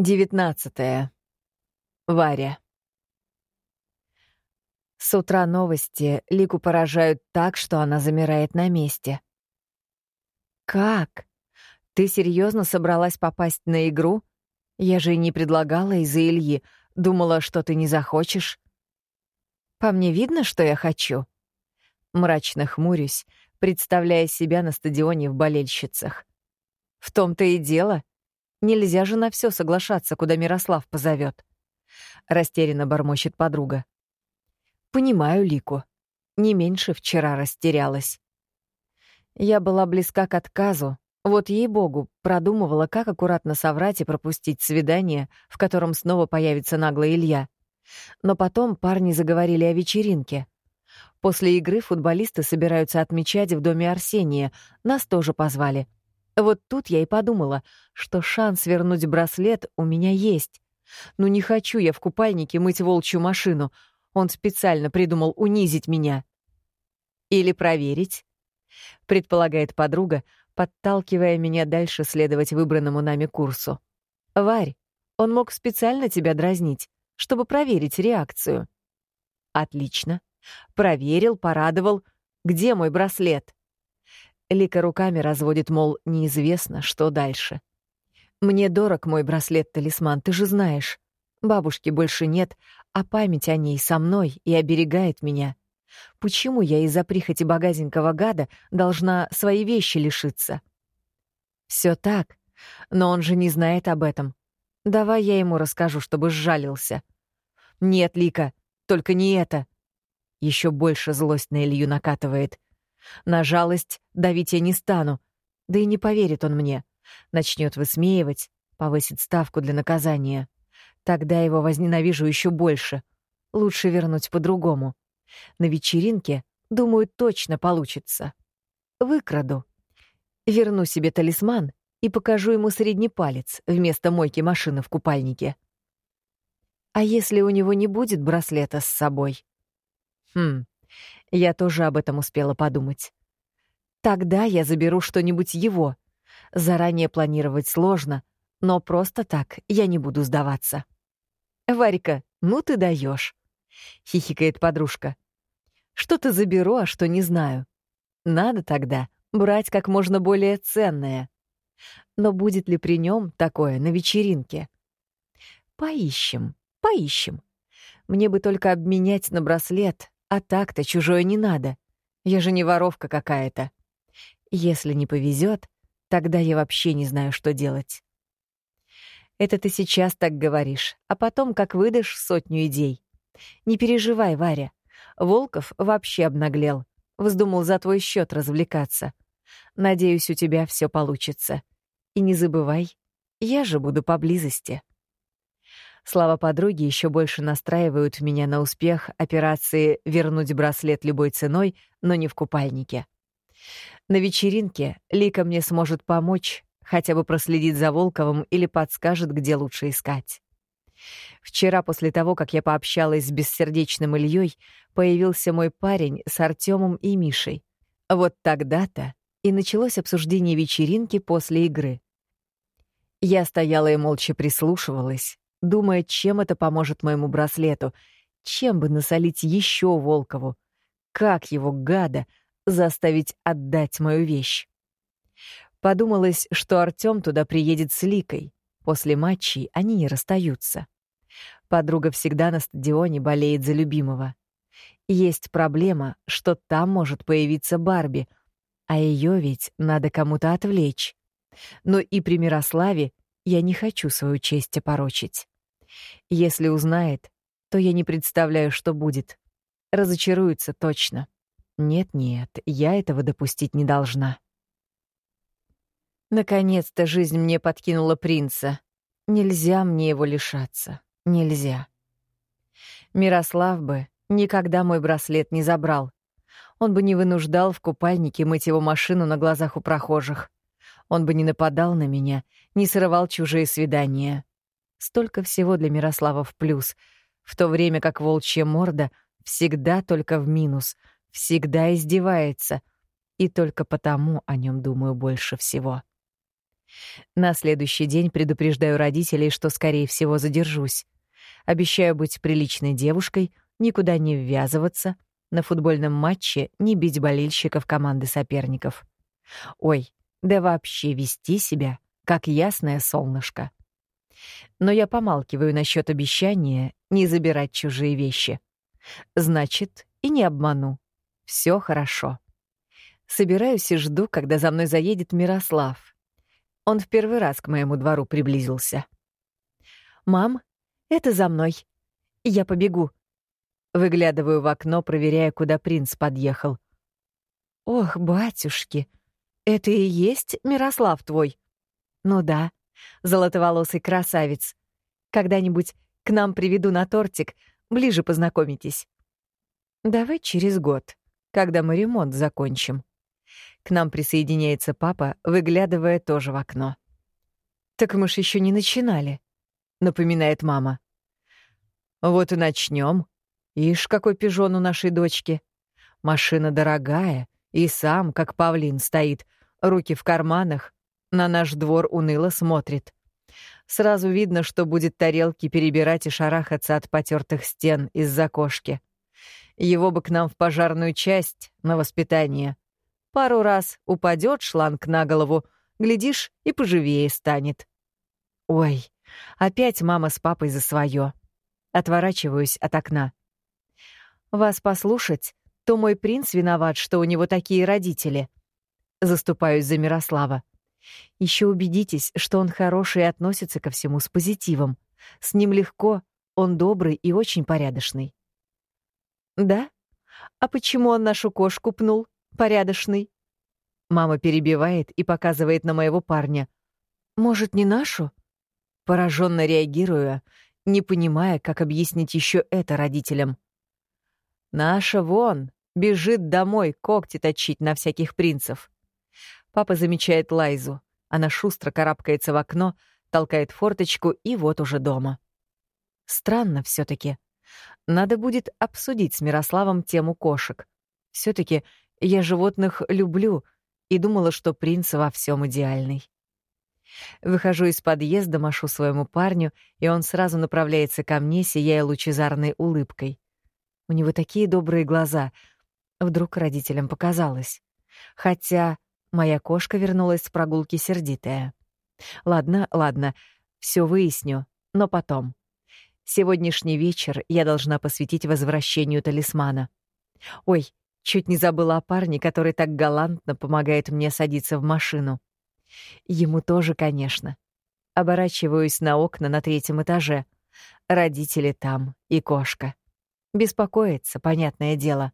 Девятнадцатое. Варя. С утра новости Лику поражают так, что она замирает на месте. «Как? Ты серьезно собралась попасть на игру? Я же и не предлагала из-за Ильи. Думала, что ты не захочешь». «По мне видно, что я хочу?» Мрачно хмурюсь, представляя себя на стадионе в болельщицах. «В том-то и дело. Нельзя же на все соглашаться, куда Мирослав позовет. Растерянно бормочет подруга. Понимаю Лику. Не меньше вчера растерялась. Я была близка к отказу. Вот ей-богу, продумывала, как аккуратно соврать и пропустить свидание, в котором снова появится наглый Илья. Но потом парни заговорили о вечеринке. После игры футболисты собираются отмечать в доме Арсения. Нас тоже позвали — вот тут я и подумала, что шанс вернуть браслет у меня есть. Ну не хочу я в купальнике мыть волчью машину. Он специально придумал унизить меня. Или проверить, предполагает подруга, подталкивая меня дальше следовать выбранному нами курсу. Варь, он мог специально тебя дразнить, чтобы проверить реакцию. Отлично. Проверил, порадовал. Где мой браслет? Лика руками разводит, мол, неизвестно, что дальше. «Мне дорог мой браслет-талисман, ты же знаешь. Бабушки больше нет, а память о ней со мной и оберегает меня. Почему я из-за прихоти богатенького гада должна свои вещи лишиться?» Все так, но он же не знает об этом. Давай я ему расскажу, чтобы сжалился. Нет, Лика, только не это. Еще больше злость на Илью накатывает. На жалость давить я не стану. Да и не поверит он мне. Начнет высмеивать, повысит ставку для наказания. Тогда его возненавижу еще больше. Лучше вернуть по-другому. На вечеринке, думаю, точно получится. Выкраду. Верну себе талисман и покажу ему средний палец вместо мойки машины в купальнике. А если у него не будет браслета с собой? Хм, я тоже об этом успела подумать. Тогда я заберу что-нибудь его. Заранее планировать сложно, но просто так я не буду сдаваться. «Варька, ну ты даешь, хихикает подружка. «Что-то заберу, а что не знаю. Надо тогда брать как можно более ценное. Но будет ли при нем такое на вечеринке? Поищем, поищем. Мне бы только обменять на браслет, а так-то чужое не надо. Я же не воровка какая-то. Если не повезет, тогда я вообще не знаю, что делать. Это ты сейчас так говоришь, а потом как выдашь сотню идей. Не переживай, Варя. Волков вообще обнаглел. Вздумал за твой счет развлекаться. Надеюсь, у тебя все получится. И не забывай, я же буду поблизости. Слова подруги еще больше настраивают меня на успех операции «Вернуть браслет любой ценой, но не в купальнике». На вечеринке Лика мне сможет помочь, хотя бы проследить за Волковым или подскажет, где лучше искать. Вчера, после того, как я пообщалась с бессердечным Ильей, появился мой парень с Артемом и Мишей. Вот тогда-то и началось обсуждение вечеринки после игры. Я стояла и молча прислушивалась, думая, чем это поможет моему браслету, чем бы насолить еще Волкову, как его, гада, заставить отдать мою вещь. Подумалось, что Артём туда приедет с Ликой. После матчей они не расстаются. Подруга всегда на стадионе болеет за любимого. Есть проблема, что там может появиться Барби, а ее ведь надо кому-то отвлечь. Но и при Мирославе я не хочу свою честь опорочить. Если узнает, то я не представляю, что будет. Разочаруется точно. Нет-нет, я этого допустить не должна. Наконец-то жизнь мне подкинула принца. Нельзя мне его лишаться. Нельзя. Мирослав бы никогда мой браслет не забрал. Он бы не вынуждал в купальнике мыть его машину на глазах у прохожих. Он бы не нападал на меня, не срывал чужие свидания. Столько всего для Мирослава в плюс, в то время как волчья морда всегда только в минус, всегда издевается, и только потому о нем думаю больше всего. На следующий день предупреждаю родителей, что, скорее всего, задержусь. Обещаю быть приличной девушкой, никуда не ввязываться, на футбольном матче не бить болельщиков команды соперников. Ой, да вообще вести себя, как ясное солнышко. Но я помалкиваю насчет обещания не забирать чужие вещи. Значит, и не обману. Все хорошо. Собираюсь и жду, когда за мной заедет Мирослав. Он в первый раз к моему двору приблизился. «Мам, это за мной. Я побегу». Выглядываю в окно, проверяя, куда принц подъехал. «Ох, батюшки, это и есть Мирослав твой?» «Ну да, золотоволосый красавец. Когда-нибудь к нам приведу на тортик, ближе познакомитесь». «Давай через год, когда мы ремонт закончим». К нам присоединяется папа, выглядывая тоже в окно. «Так мы ж еще не начинали», — напоминает мама. «Вот и начнем. Ишь, какой пижон у нашей дочки. Машина дорогая, и сам, как павлин, стоит, руки в карманах, на наш двор уныло смотрит. Сразу видно, что будет тарелки перебирать и шарахаться от потертых стен из-за кошки. Его бы к нам в пожарную часть на воспитание. Пару раз упадет шланг на голову, глядишь, и поживее станет. Ой, опять мама с папой за свое. Отворачиваюсь от окна. Вас послушать, то мой принц виноват, что у него такие родители. Заступаюсь за Мирослава. Еще убедитесь, что он хороший и относится ко всему с позитивом. С ним легко, он добрый и очень порядочный. Да? А почему он нашу кошку пнул? Порядочный. Мама перебивает и показывает на моего парня. Может, не нашу? Пораженно реагируя, не понимая, как объяснить еще это родителям. Наша вон бежит домой когти точить на всяких принцев. Папа замечает Лайзу. Она шустро карабкается в окно, толкает форточку и вот уже дома. Странно все таки Надо будет обсудить с Мирославом тему кошек. все таки я животных люблю и думала, что принц во всем идеальный. Выхожу из подъезда, машу своему парню, и он сразу направляется ко мне, сияя лучезарной улыбкой. У него такие добрые глаза. Вдруг родителям показалось. Хотя моя кошка вернулась с прогулки сердитая. Ладно, ладно, все выясню, но потом. Сегодняшний вечер я должна посвятить возвращению талисмана. Ой, Чуть не забыла о парне, который так галантно помогает мне садиться в машину. Ему тоже, конечно. Оборачиваюсь на окна на третьем этаже. Родители там и кошка. Беспокоится, понятное дело.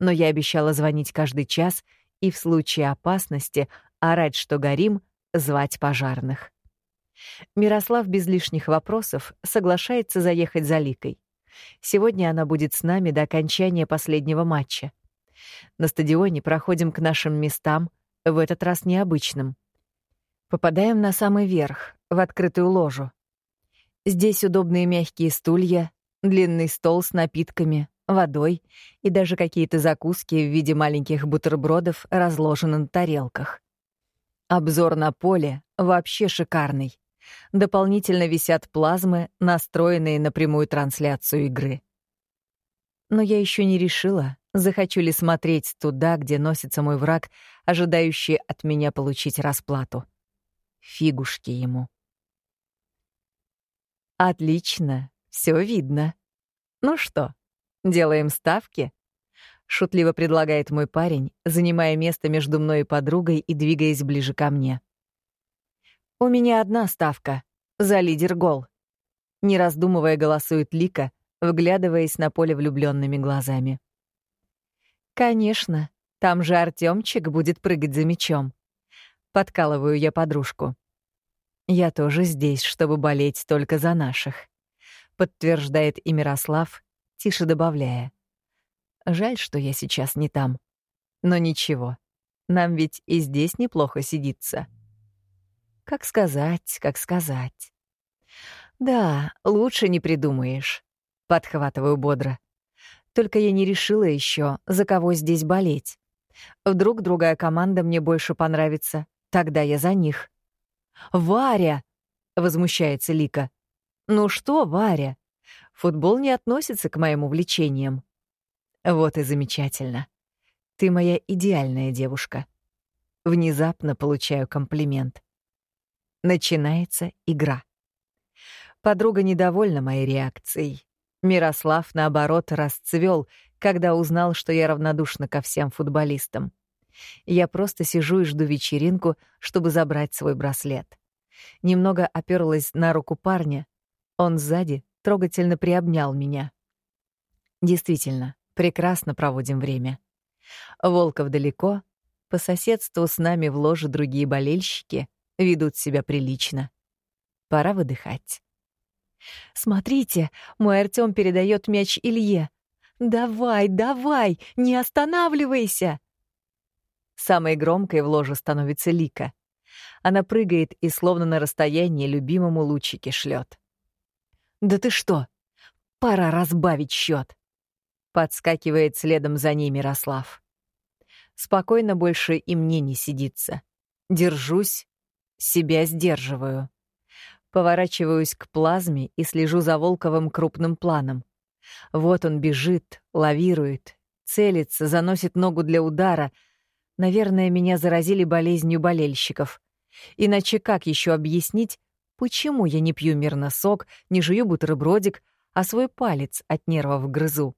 Но я обещала звонить каждый час и в случае опасности орать, что горим, звать пожарных. Мирослав без лишних вопросов соглашается заехать за Ликой. Сегодня она будет с нами до окончания последнего матча. На стадионе проходим к нашим местам, в этот раз необычным. Попадаем на самый верх, в открытую ложу. Здесь удобные мягкие стулья, длинный стол с напитками, водой и даже какие-то закуски в виде маленьких бутербродов разложены на тарелках. Обзор на поле вообще шикарный. Дополнительно висят плазмы, настроенные на прямую трансляцию игры. Но я еще не решила, захочу ли смотреть туда, где носится мой враг, ожидающий от меня получить расплату. Фигушки ему. Отлично, все видно. Ну что, делаем ставки? Шутливо предлагает мой парень, занимая место между мной и подругой и двигаясь ближе ко мне. У меня одна ставка — за лидер гол. Не раздумывая, голосует Лика, вглядываясь на поле влюбленными глазами. Конечно, там же Артемчик будет прыгать за мячом. Подкалываю я подружку. Я тоже здесь, чтобы болеть только за наших. Подтверждает и Мирослав, тише добавляя. Жаль, что я сейчас не там. Но ничего. Нам ведь и здесь неплохо сидится. Как сказать, как сказать. Да, лучше не придумаешь. Подхватываю бодро. Только я не решила еще, за кого здесь болеть. Вдруг другая команда мне больше понравится, тогда я за них. Варя!» — возмущается Лика. «Ну что, Варя? Футбол не относится к моим увлечениям». Вот и замечательно. Ты моя идеальная девушка. Внезапно получаю комплимент. Начинается игра. Подруга недовольна моей реакцией. Мирослав, наоборот, расцвел, когда узнал, что я равнодушна ко всем футболистам. Я просто сижу и жду вечеринку, чтобы забрать свой браслет. Немного оперлась на руку парня. Он сзади трогательно приобнял меня. Действительно, прекрасно проводим время. Волков далеко, по соседству с нами в ложе другие болельщики ведут себя прилично. Пора выдыхать. «Смотрите, мой Артём передает мяч Илье. Давай, давай, не останавливайся!» Самой громкой в ложе становится Лика. Она прыгает и словно на расстоянии любимому лучики шлет. «Да ты что? Пора разбавить счет. Подскакивает следом за ней Мирослав. Спокойно больше и мне не сидится. Держусь, себя сдерживаю. Поворачиваюсь к плазме и слежу за Волковым крупным планом. Вот он бежит, лавирует, целится, заносит ногу для удара. Наверное, меня заразили болезнью болельщиков. Иначе как еще объяснить, почему я не пью мирно сок, не жую бутербродик, а свой палец от нервов грызу?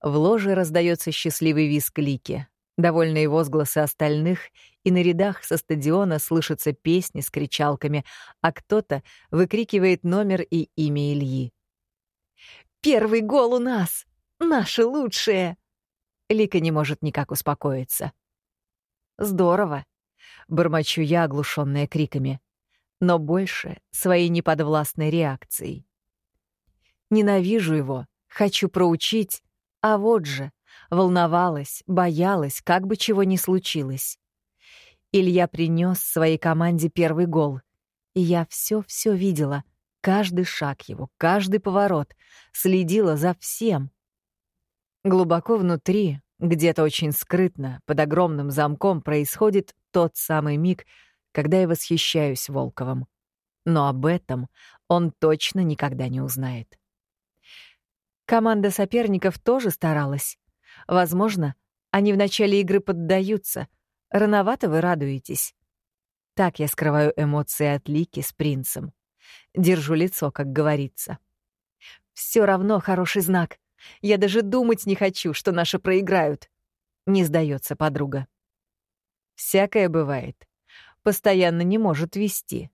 В ложе раздается счастливый визг Лики довольные возгласы остальных, и на рядах со стадиона слышатся песни с кричалками, а кто-то выкрикивает номер и имя Ильи. «Первый гол у нас! Наши лучшие!» Лика не может никак успокоиться. «Здорово!» — бормочу я, оглушенная криками, но больше своей неподвластной реакцией. Ненавижу его, хочу проучить, а вот же, волновалась, боялась, как бы чего ни случилось. Илья принес своей команде первый гол, и я все-все видела, каждый шаг его, каждый поворот, следила за всем. Глубоко внутри, где-то очень скрытно, под огромным замком происходит тот самый миг, когда я восхищаюсь Волковым. Но об этом он точно никогда не узнает. Команда соперников тоже старалась. Возможно, они в начале игры поддаются. Рановато вы радуетесь. Так я скрываю эмоции от Лики с принцем. Держу лицо, как говорится. Все равно хороший знак. Я даже думать не хочу, что наши проиграют. Не сдается подруга. Всякое бывает. Постоянно не может вести.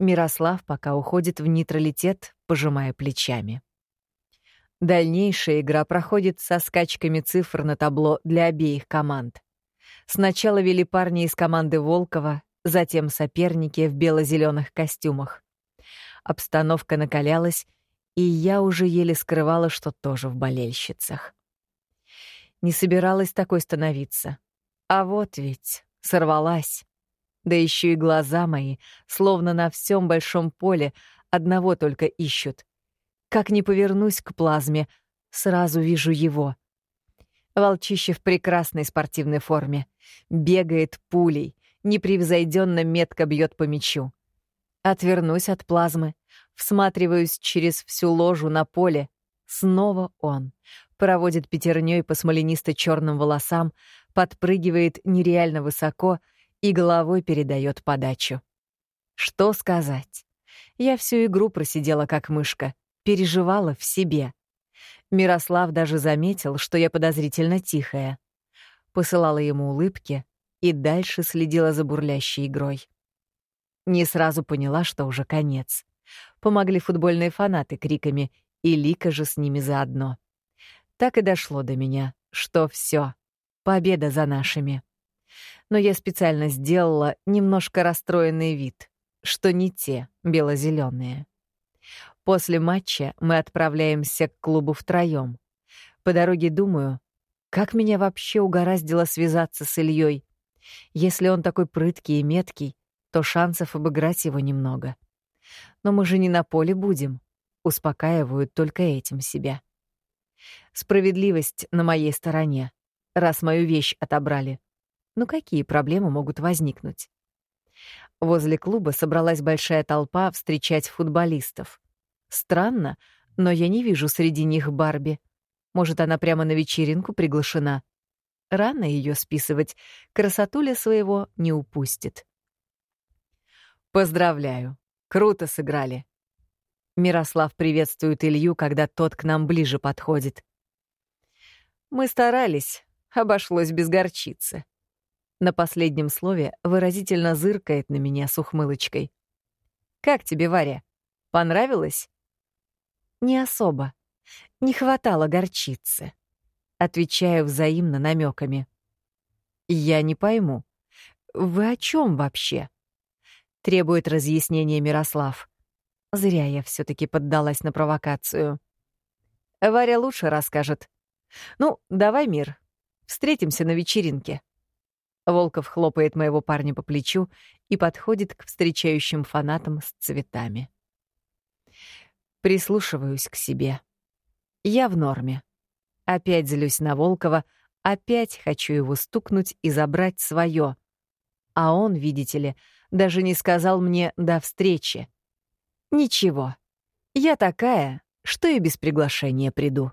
Мирослав пока уходит в нейтралитет, пожимая плечами. Дальнейшая игра проходит со скачками цифр на табло для обеих команд. Сначала вели парни из команды Волкова, затем соперники в бело-зеленых костюмах. Обстановка накалялась, и я уже еле скрывала, что тоже в болельщицах. Не собиралась такой становиться. А вот ведь сорвалась. Да еще и глаза мои, словно на всем большом поле, одного только ищут как ни повернусь к плазме, сразу вижу его. Волчище в прекрасной спортивной форме. Бегает пулей, непревзойденно метко бьет по мячу. Отвернусь от плазмы, всматриваюсь через всю ложу на поле. Снова он. Проводит пятерней по смоленисто-черным волосам, подпрыгивает нереально высоко и головой передает подачу. Что сказать? Я всю игру просидела как мышка переживала в себе. Мирослав даже заметил, что я подозрительно тихая. Посылала ему улыбки и дальше следила за бурлящей игрой. Не сразу поняла, что уже конец. Помогли футбольные фанаты криками, и Лика же с ними заодно. Так и дошло до меня, что все, победа за нашими. Но я специально сделала немножко расстроенный вид, что не те бело-зеленые. После матча мы отправляемся к клубу втроем. По дороге думаю, как меня вообще угораздило связаться с Ильей. Если он такой прыткий и меткий, то шансов обыграть его немного. Но мы же не на поле будем. Успокаивают только этим себя. Справедливость на моей стороне, раз мою вещь отобрали. Ну какие проблемы могут возникнуть? Возле клуба собралась большая толпа встречать футболистов. Странно, но я не вижу среди них Барби. Может, она прямо на вечеринку приглашена? Рано ее списывать, красотуля своего не упустит. «Поздравляю, круто сыграли». Мирослав приветствует Илью, когда тот к нам ближе подходит. «Мы старались, обошлось без горчицы». На последнем слове выразительно зыркает на меня с ухмылочкой. «Как тебе, Варя? Понравилось?» «Не особо. Не хватало горчицы». Отвечаю взаимно намеками. «Я не пойму. Вы о чем вообще?» Требует разъяснения Мирослав. Зря я все таки поддалась на провокацию. Варя лучше расскажет. «Ну, давай, Мир, встретимся на вечеринке». Волков хлопает моего парня по плечу и подходит к встречающим фанатам с цветами. Прислушиваюсь к себе. Я в норме. Опять злюсь на Волкова, опять хочу его стукнуть и забрать свое. А он, видите ли, даже не сказал мне «до встречи». Ничего, я такая, что и без приглашения приду.